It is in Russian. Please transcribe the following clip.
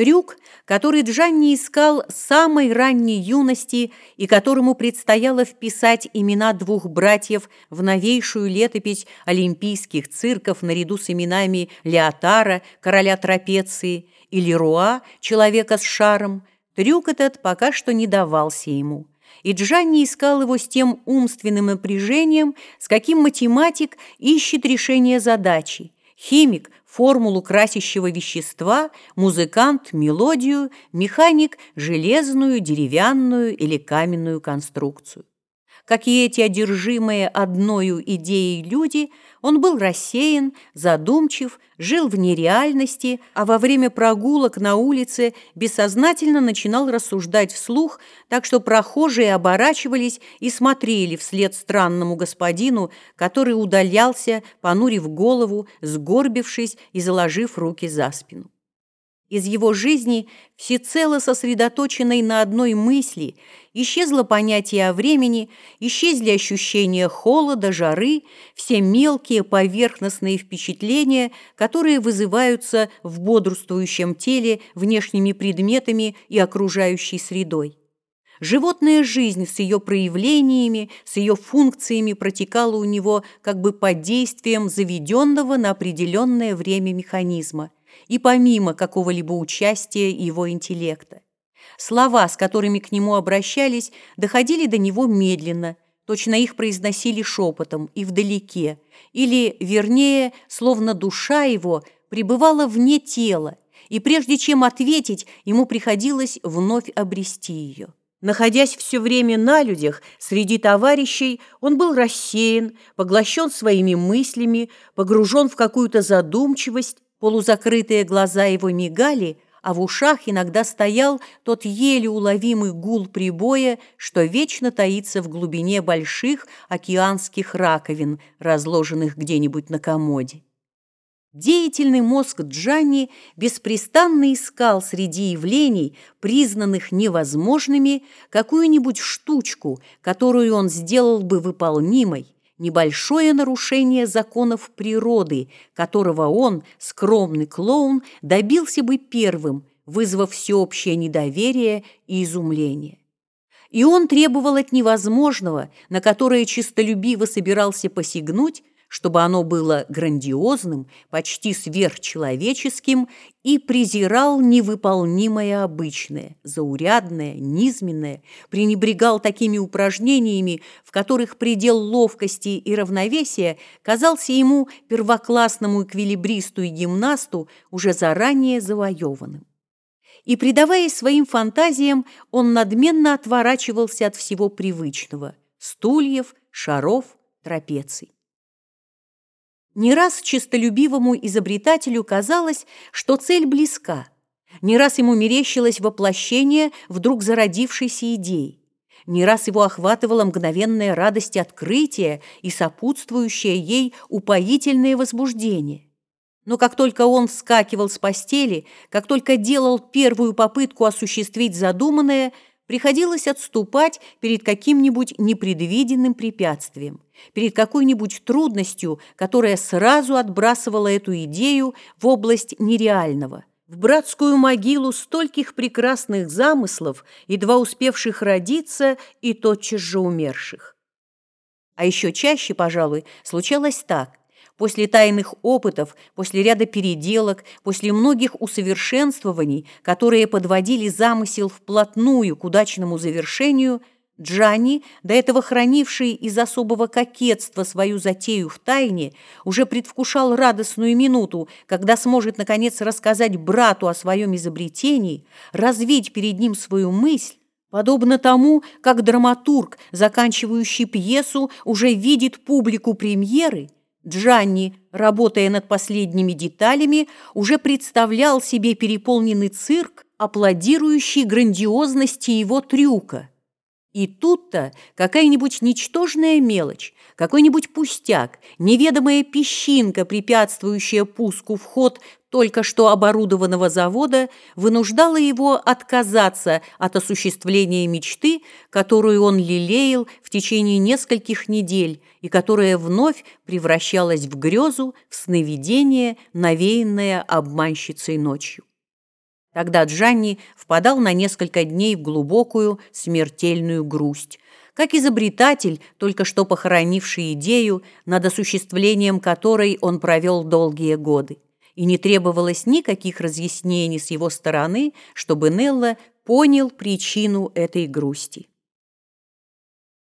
Трюк, который Джанни искал с самой ранней юности и которому предстояло вписать имена двух братьев в новейшую летопись олимпийских цирков наряду с именами Леотара, короля трапеции, и Леруа, человека с шаром, трюк этот пока что не давался ему. И Джанни искал его с тем умственным напряжением, с каким математик ищет решение задачи – химик – формулу красящего вещества, музыкант – мелодию, механик – железную, деревянную или каменную конструкцию. Как и эти одержимые одною идеей люди, он был рассеян, задумчив, жил в нереальности, а во время прогулок на улице бессознательно начинал рассуждать вслух, так что прохожие оборачивались и смотрели вслед странному господину, который удалялся, понурив голову, сгорбившись и заложив руки за спину. Из его жизни, всецело сосредоточенной на одной мысли, исчезло понятие о времени, исчезли ощущения холода, жары, все мелкие поверхностные впечатления, которые вызываются в бодрствующем теле внешними предметами и окружающей средой. Животная жизнь с ее проявлениями, с ее функциями протекала у него как бы под действием заведенного на определенное время механизма – и помимо какого-либо участия его интеллекта. Слова, с которыми к нему обращались, доходили до него медленно, точно их произносили шепотом и вдалеке, или, вернее, словно душа его пребывала вне тела, и прежде чем ответить, ему приходилось вновь обрести ее. Находясь все время на людях, среди товарищей, он был рассеян, поглощен своими мыслями, погружен в какую-то задумчивость, Полузакрытые глаза его мигали, а в ушах иногда стоял тот еле уловимый гул прибоя, что вечно таится в глубине больших океанских раковин, разложенных где-нибудь на комоде. Деятельный мозг Джанни беспрестанно искал среди явлений, признанных невозможными, какую-нибудь штучку, которую он сделал бы выполнимой, небольшое нарушение законов природы, которого он, скромный клоун, добился бы первым, вызвав всеобщее недоверие и изумление. И он требовал от невозможного, на которое чистолюбиво собирался посягнуть, чтобы оно было грандиозным, почти сверхчеловеческим и презирал невыполнимое обычное, заурядное, низменное, пренебрегал такими упражнениями, в которых предел ловкости и равновесия казался ему первоклассному эквилибристу и гимнасту уже заранее завоеванным. И, предаваясь своим фантазиям, он надменно отворачивался от всего привычного – стульев, шаров, трапеций. Не раз честолюбивому изобретателю казалось, что цель близка. Не раз ему мерещилось воплощение вдруг зародившейся идеи. Не раз его охватывала мгновенная радость открытия и сопутствующее ей упоительное возбуждение. Но как только он вскакивал с постели, как только делал первую попытку осуществить задуманное – приходилось отступать перед каким-нибудь непредвиденным препятствием, перед какой-нибудь трудностью, которая сразу отбрасывала эту идею в область нереального, в братскую могилу стольких прекрасных замыслов, едва успевших родиться и тотчас же умерших. А еще чаще, пожалуй, случалось так. После тайных опытов, после ряда переделок, после многих усовершенствований, которые подводили замысел вплотную к удачному завершению, Джанни, до этого хранивший из особого кокетства свою затею в тайне, уже предвкушал радостную минуту, когда сможет, наконец, рассказать брату о своем изобретении, развить перед ним свою мысль, подобно тому, как драматург, заканчивающий пьесу, уже видит публику премьеры – Джанни, работая над последними деталями, уже представлял себе переполненный цирк, аплодирующий грандиозности его трюка. И тут-то какая-нибудь ничтожная мелочь, какой-нибудь пустяк, неведомая песчинка, препятствующая пуску в ход только что оборудованного завода, вынуждала его отказаться от осуществления мечты, которую он лелеял в течение нескольких недель и которая вновь превращалась в грезу, в сновидение, навеянное обманщицей ночью. Тогда Джанни впадал на несколько дней в глубокую, смертельную грусть. Как изобретатель, только что похоронивший идею, над осуществлением которой он провел долгие годы. И не требовалось никаких разъяснений с его стороны, чтобы Нелла понял причину этой грусти.